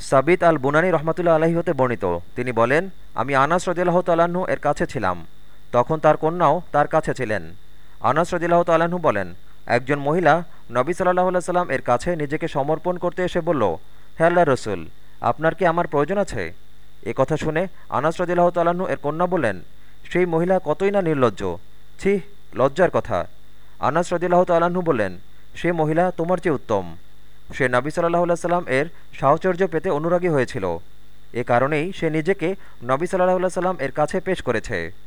সাবিত আল বুনানি রহমতুল্লা আলাহি হতে বর্ণিত। তিনি বলেন, আমি আনাস রদিল্লাহ তাল্লাহ্ন এর কাছে ছিলাম। তখন তার কন্যাও তার কাছে ছিলেন। আনাস রদিল্লাহ তাল্লাহ্ন বলেন, একজন মহিলা নবী সাল্লাহ সাল্লাম এর কাছে নিজেকে সমর্পণ করতে এসে বলল, হে আল্লাহ রসুল, আপনার কি আমার প্রয়োজন আছে? এ কথা শুনে আনাস রদিল্লাহ তাল্লাহ্ন এর কন্যা বলেন সেই মহিলা কতই না নির্লজ্জ। ছি লজ্জার কথা। আনাস রদিল্লাহ তাল্লাহ্ন বললেন, সে মহিলা তোমার চেয়ে উত্তম। সে নবী সাল্লাহ সাল্লাম এর সাহচর্য পেতে অনুরাগী হয়েছিল। এ কারণেই সে নিজেকে নবী সাল্লাহ সাল্লাম এর কাছে পেশ করেছে।